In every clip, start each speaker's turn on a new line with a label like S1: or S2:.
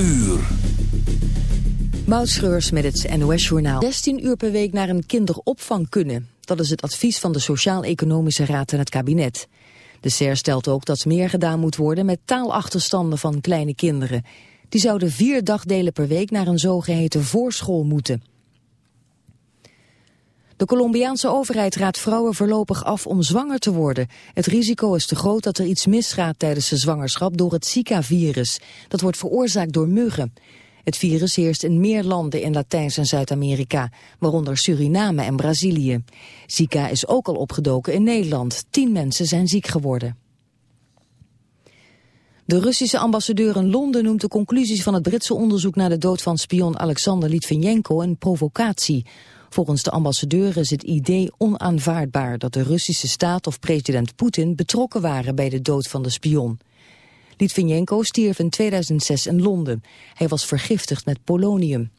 S1: uur.
S2: Moutschreurs met het NOS-journaal. 16 uur per week naar een kinderopvang kunnen. Dat is het advies van de Sociaal-Economische Raad en het kabinet. De SER stelt ook dat meer gedaan moet worden met taalachterstanden van kleine kinderen. Die zouden vier dagdelen per week naar een zogeheten voorschool moeten. De Colombiaanse overheid raadt vrouwen voorlopig af om zwanger te worden. Het risico is te groot dat er iets misgaat tijdens de zwangerschap door het Zika-virus. Dat wordt veroorzaakt door muggen. Het virus heerst in meer landen in Latijns- en Zuid-Amerika, waaronder Suriname en Brazilië. Zika is ook al opgedoken in Nederland. Tien mensen zijn ziek geworden. De Russische ambassadeur in Londen noemt de conclusies van het Britse onderzoek naar de dood van spion Alexander Litvinenko een provocatie. Volgens de ambassadeur is het idee onaanvaardbaar dat de Russische staat of president Poetin betrokken waren bij de dood van de spion. Litvinenko stierf in 2006 in Londen. Hij was vergiftigd met polonium.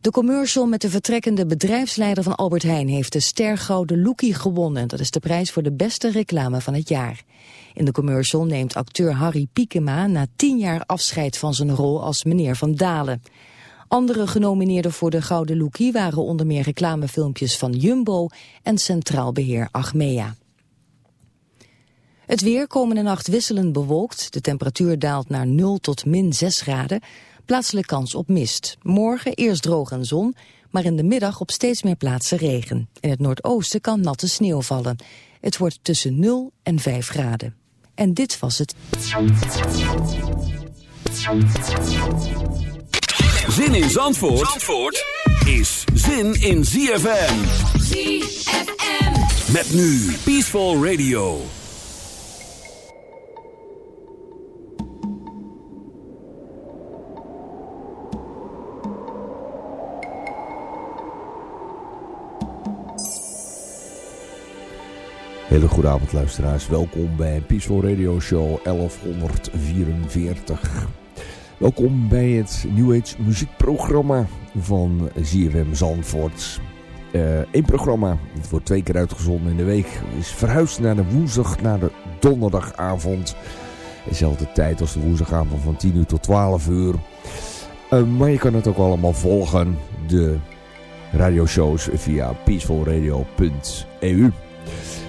S2: De commercial met de vertrekkende bedrijfsleider van Albert Heijn heeft de Stergouden Lookie gewonnen. Dat is de prijs voor de beste reclame van het jaar. In de commercial neemt acteur Harry Piekema na tien jaar afscheid van zijn rol als meneer Van Dalen. Andere genomineerden voor de Gouden Lookie waren onder meer reclamefilmpjes van Jumbo en Centraal Beheer Achmea. Het weer komende nacht wisselend bewolkt. De temperatuur daalt naar 0 tot min 6 graden. Plaatselijk kans op mist. Morgen eerst droog en zon, maar in de middag op steeds meer plaatsen regen. In het noordoosten kan natte sneeuw vallen. Het wordt tussen 0 en 5 graden. En dit was het.
S1: Zin in Zandvoort, Zandvoort is zin in ZFM.
S3: ZFM.
S1: Met nu Peaceful Radio.
S4: Hele goede avond luisteraars, welkom bij Peaceful Radio Show 1144. Welkom bij het New Age muziekprogramma van ZFM Zandvoort. Eén uh, programma, het wordt twee keer uitgezonden in de week, is verhuisd naar de woensdag, naar de donderdagavond. Dezelfde tijd als de woensdagavond van 10 uur tot 12 uur. Uh, maar je kan het ook allemaal volgen, de radioshows via peacefulradio.eu.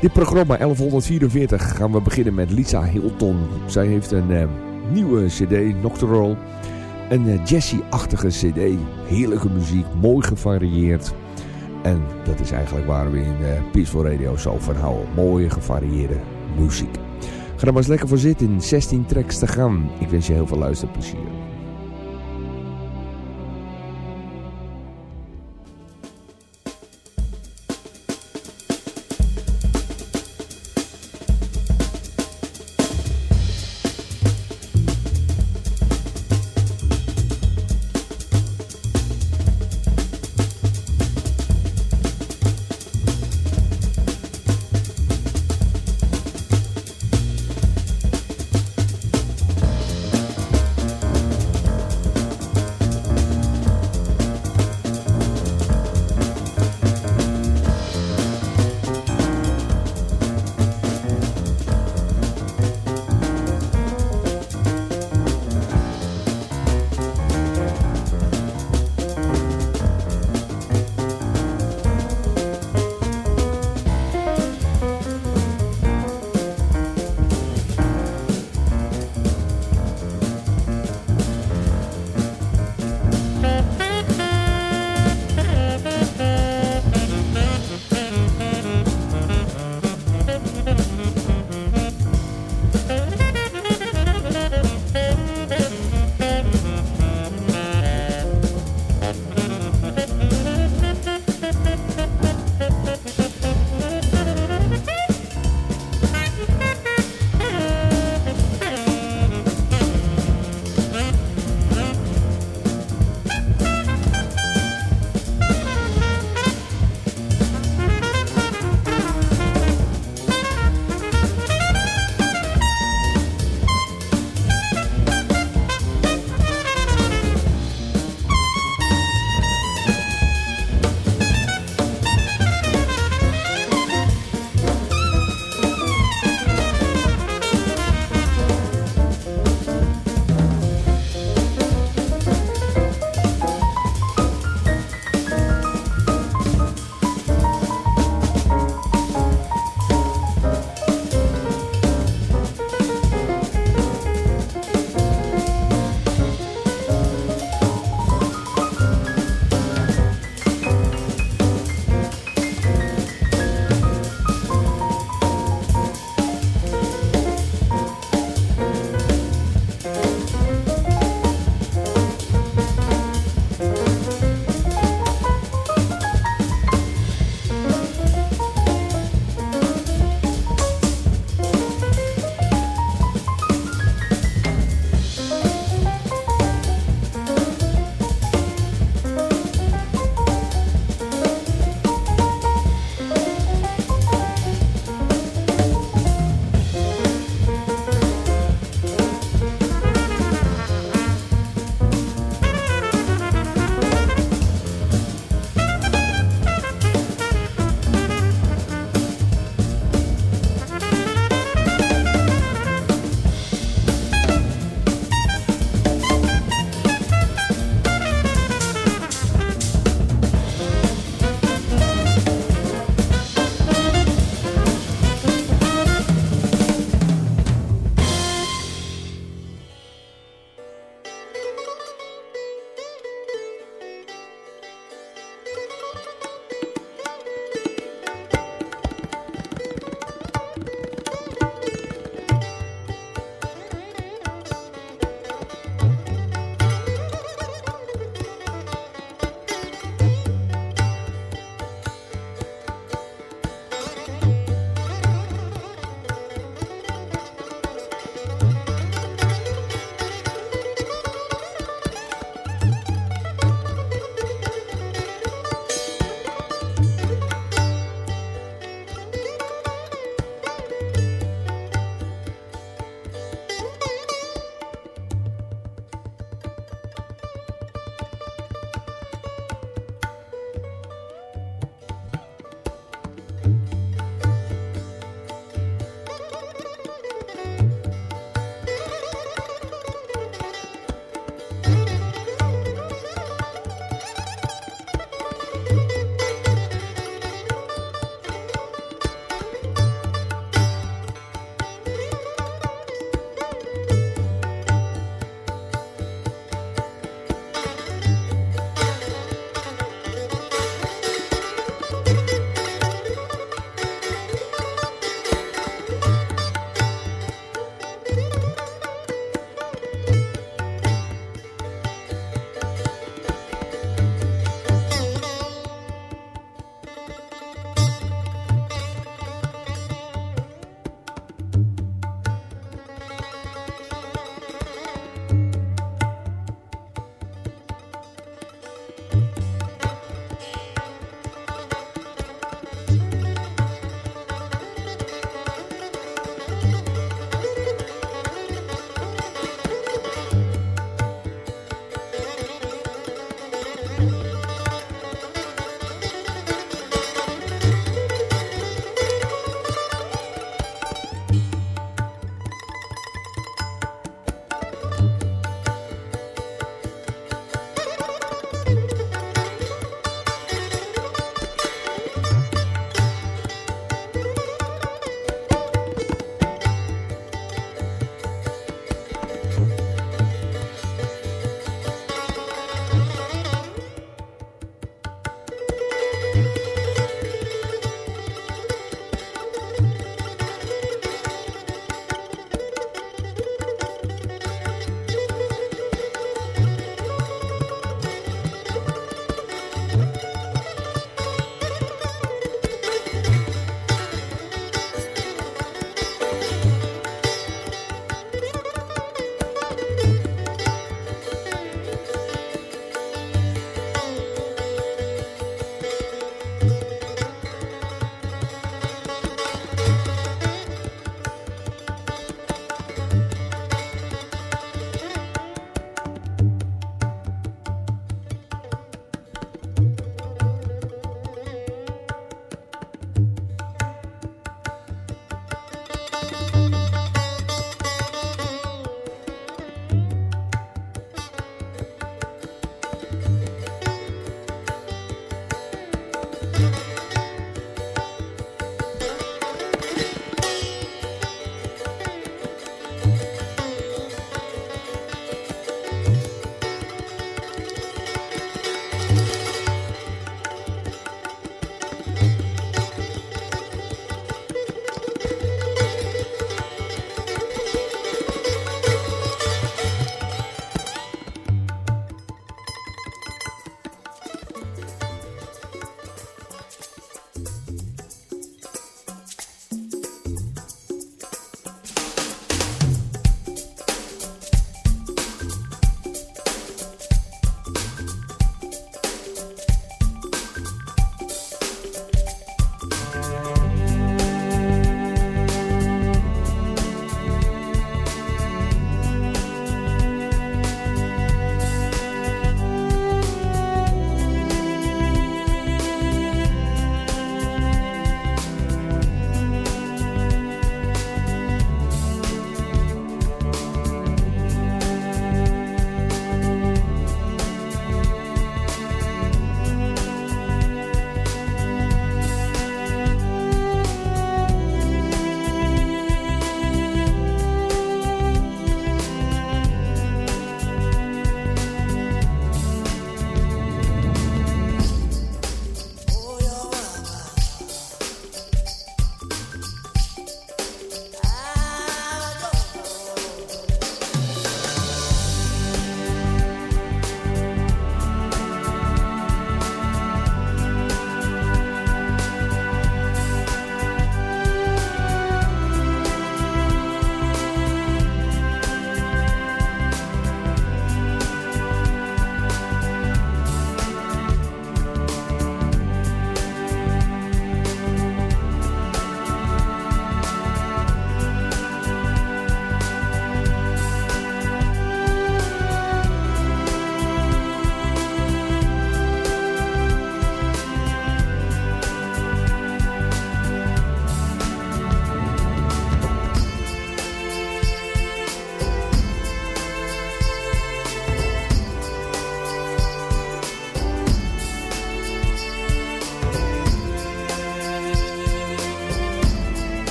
S4: Dit programma 1144 gaan we beginnen met Lisa Hilton. Zij heeft een uh, nieuwe cd, Nocturnal. Een uh, jazzy-achtige cd. Heerlijke muziek, mooi gevarieerd. En dat is eigenlijk waar we in uh, Peaceful Radio zo van houden. Mooie gevarieerde muziek. Ga er maar eens lekker voor zitten in 16 tracks te gaan. Ik wens je heel veel luisterplezier.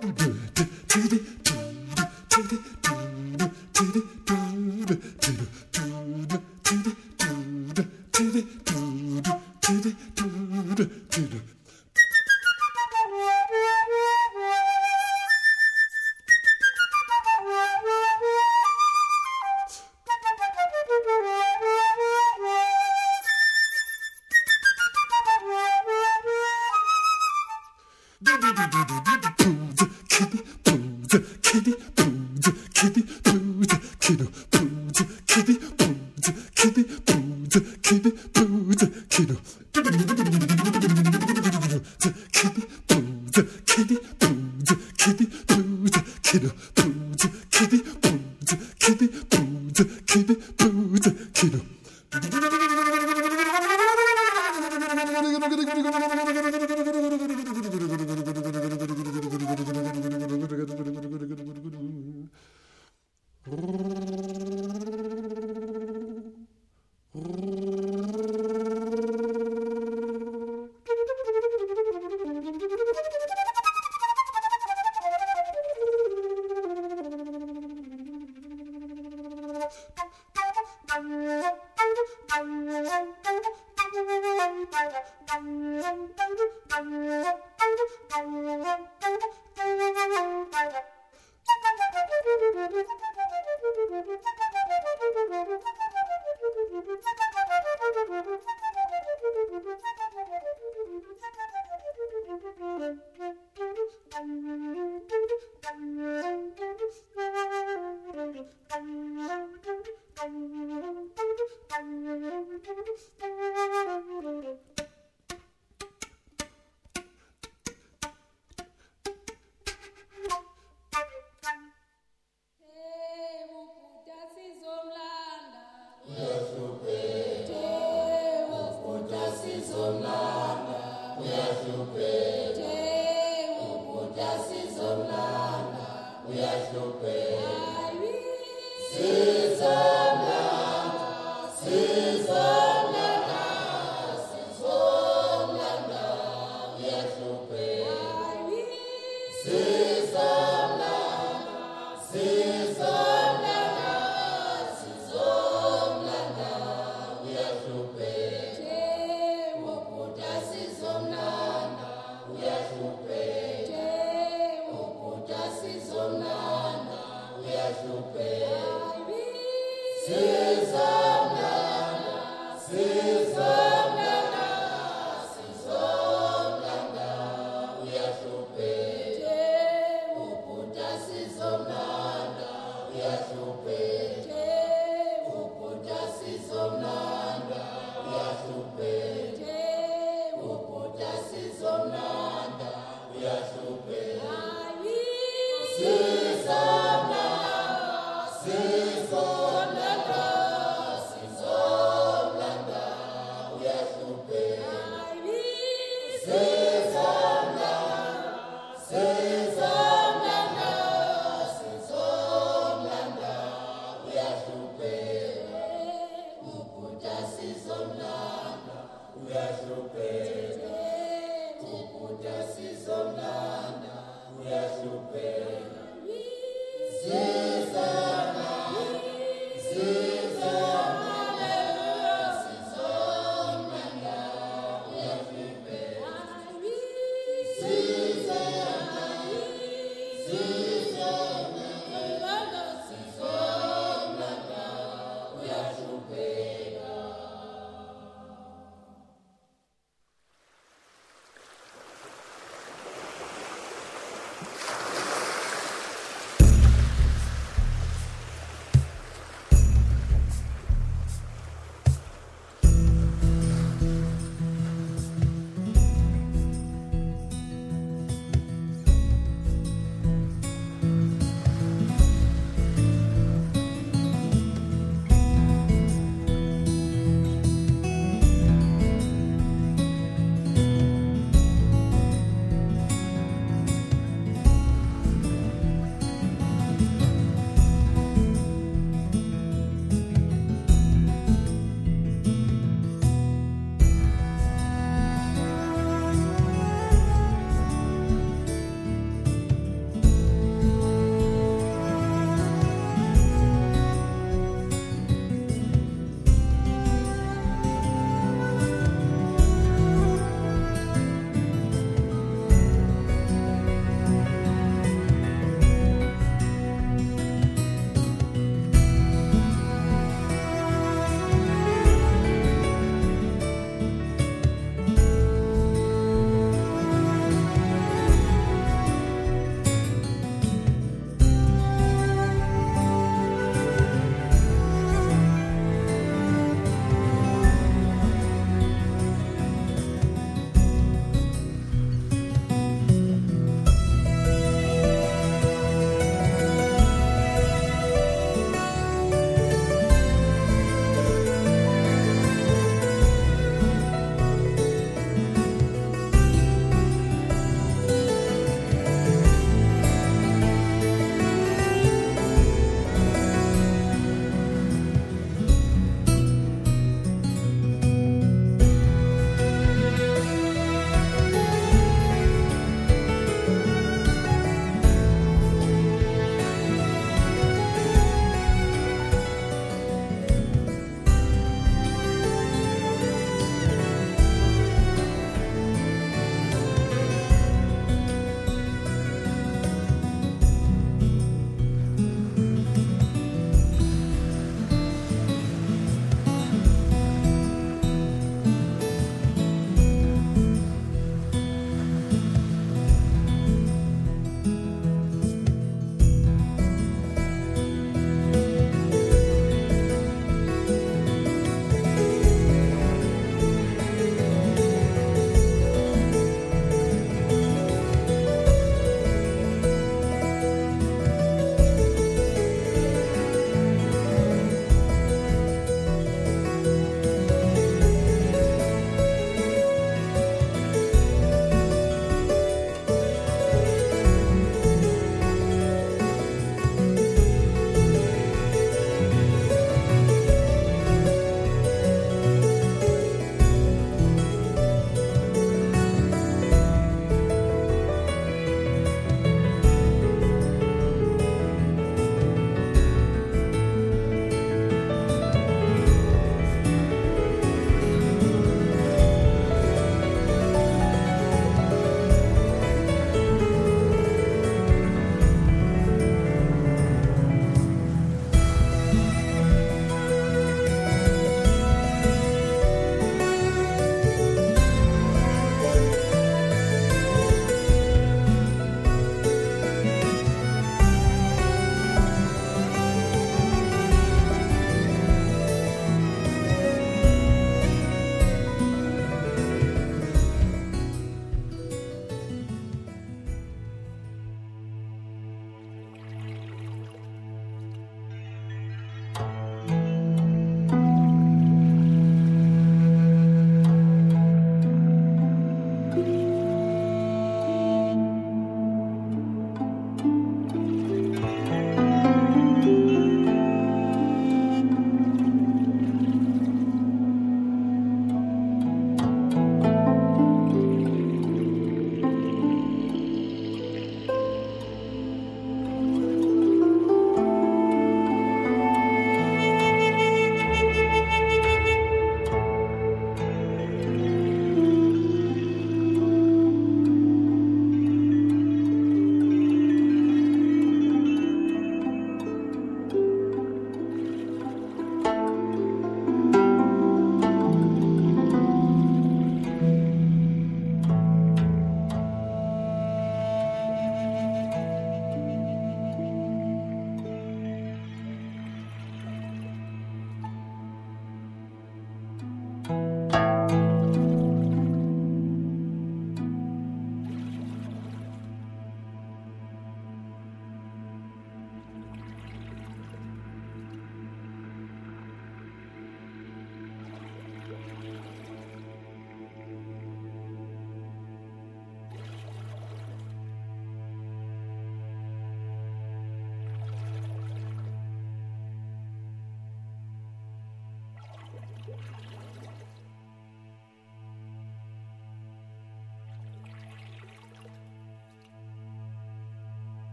S3: do. ってる。